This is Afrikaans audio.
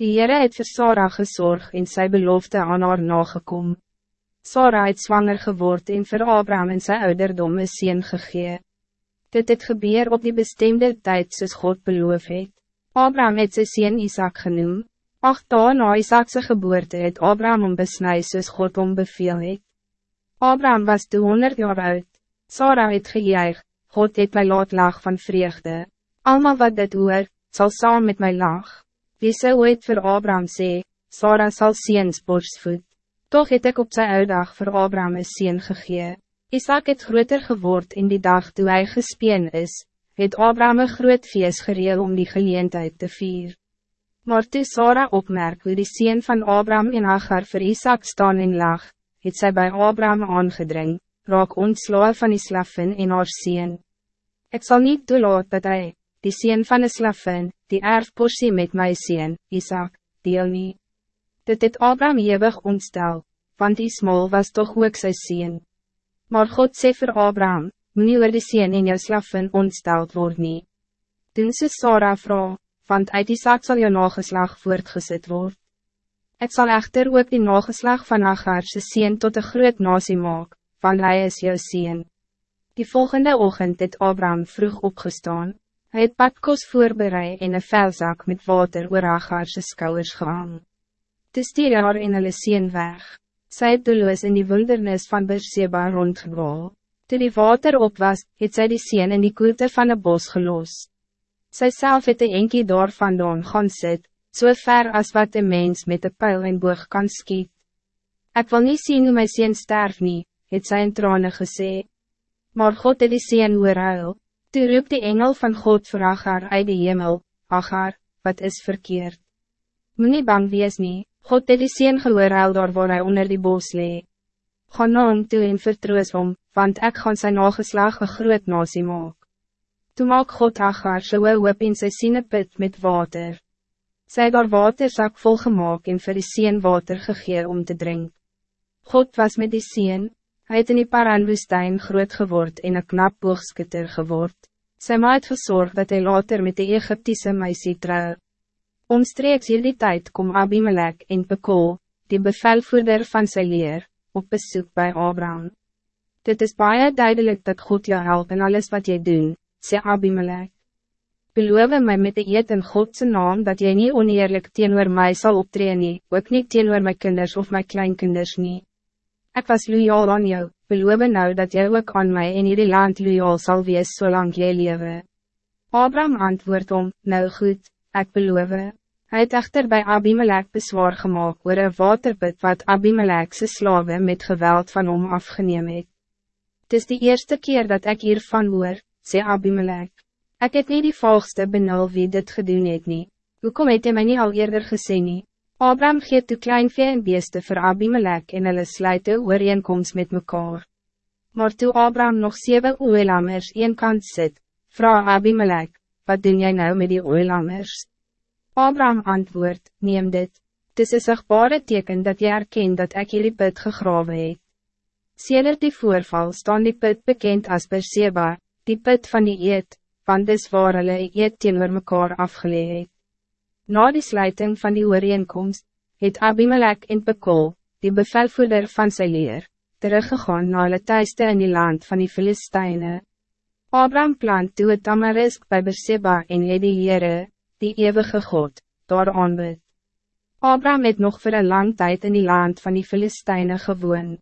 Die Heere het vir Sarah gezorg en sy belofte aan haar nagekom. Sarah het zwanger geword en vir Abraham en sy ouderdom een sien gegee. Dit het gebeur op die bestemde tijd soos God beloof het. Abraham het sy sien Isaac genoem. Acht dagen na Isaacse geboorte het Abraham om besnij soos God om beveel het. Abraham was 200 jaar oud. Sarah het gejuig, God het my laat lag van vreugde. Alma wat dit hoor, sal saam met my lag. Wie sou ooit vir Abraham sê, Sarah sal seens borstvoed. Toch het ik op zijn uitdag voor Abraham een sien gegee. Isaac het groter geword in die dag toe hij gespeen is, het Abraham een groot feest gereel om die geleentheid te vier. Maar toe Sarah opmerk hoe die sien van Abraham en Hagar voor Isaac staan en lag, het zij bij Abraham aangedring, raak ontslaan van die slaffen in haar sien. Ik zal niet toelaat dat hij, die sien van een slaffen, die erfporsie met my sien, Isaac, deel nie. Dit het Abraham eeuwig ontstel, want smol was toch ook sy sien. Maar God sê vir Abraham, moet nie oor die sien in jou slaffen ontsteld word nie. Toen sy Sarah vraag, want uit Isaac zal jou nageslag voortgezet word. Ik zal echter ook die nageslag van Agar sy sien tot een groot nasie maak, want hij is jou sien. Die volgende ochtend het Abraham vroeg opgestaan. Hij het padkos voorbereid in een velzak met water oor Agarse skouwers gehang. Toe stier haar in hulle sien weg. Sy het doelloos in die wildernis van Berseba rondgewaal. Toe die water op was, het sy die sien in die koelte van een bos gelos. Sy self het een enkie daar vandaan gaan sit, so ver as wat een mens met een pijl en boog kan skiet. Ik wil niet zien hoe my sien sterf nie, het sy in trane gesê. Maar God het die sien oorhuil, Toe roep die engel van God voor Agar uit de hemel, Agar, wat is verkeerd? Moet nie bang wees nie, God het die sien gehoor huil daar waar hy onder die bos lee. Ga na hom toe en vertroos hom, want ik gaan zijn nageslag een groot nasie maak. Toe maak God Agar so hoop in sy siene put met water. Sy daar waterzak vol gemaakt en vir die sien water gegee om te drinken. God was met die sien, Hij het in die Paranwoestijn groot geword en een knap boogskutter geword. Sy ma het gezorgd dat hij later met de Egyptische meisie trouw. Omstreeks die tijd kom Abimelech in Pekol, die bevelvoerder van sy leer, op bezoek bij Abraham. Dit is baie duidelijk dat God jou helpt in alles wat jy doen, sê Abimelech. Beloof mij met de eet in Godse naam dat jy niet oneerlijk teenoor mij zal optreden, ook niet teenoor mijn kinders of mijn kleinkinders niet. Ik was loyaal aan jou, beloof nou dat jy ook aan mij in hierdie land loyaal sal wees zolang jy lewe. Abraham antwoord om, nou goed, ik beloof. Hij het echter bij Abimelech bezwaar gemaakt oor een waterbid wat Abimelechse slawe met geweld van hom afgeneem het. Het is de eerste keer dat ik hiervan hoor, sê Abimelech. Ik het niet die volgste benul wie dit gedoen het nie. Hoekom het hy my nie al eerder gesê nie? Abraham geeft de kleinvee en beeste voor Abimelech en hulle sluit ooreenkomst met mekaar. Maar toe Abraham nog zeven oeilammers een kant zit, vraag Abimelech, wat doen jij nou met die oeilammers? Abraham antwoord, neem dit, het is een zichtbare teken dat jy erkent dat ik jullie put gegraven het. Sedert die voorval staan die put bekend als Berseba, die put van die eet, want dis waar hulle eet teenoor mekaar afgeleid. Na die sluiting van die ooreenkomst, het Abimelech in Pekol, die bevelvoerder van sy leer, teruggegaan na hulle thuiste in die land van die Filisteine. Abraham plant toe het Tamarisk by Berseba en het die Heere, die eeuwige God, daar aanbid. Abraham het nog voor een lang tijd in die land van die Filisteine gewoond.